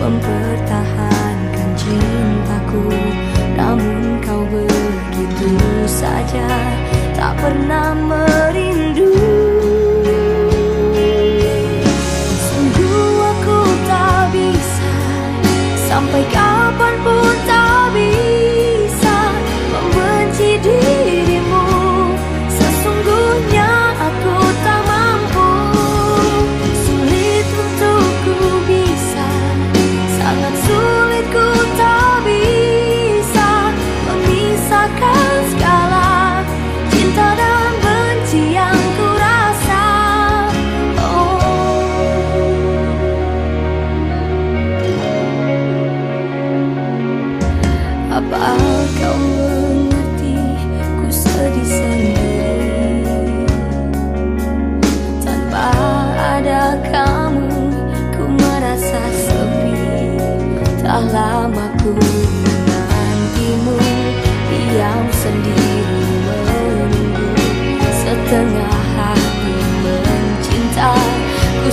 Mempertahankan cintaku. Namun kau begitu saja Tak pernah merindu. Sungguh aku tak bisa Sampai Sangat sulit sendiri menunggu Setengah hati mencinta Ku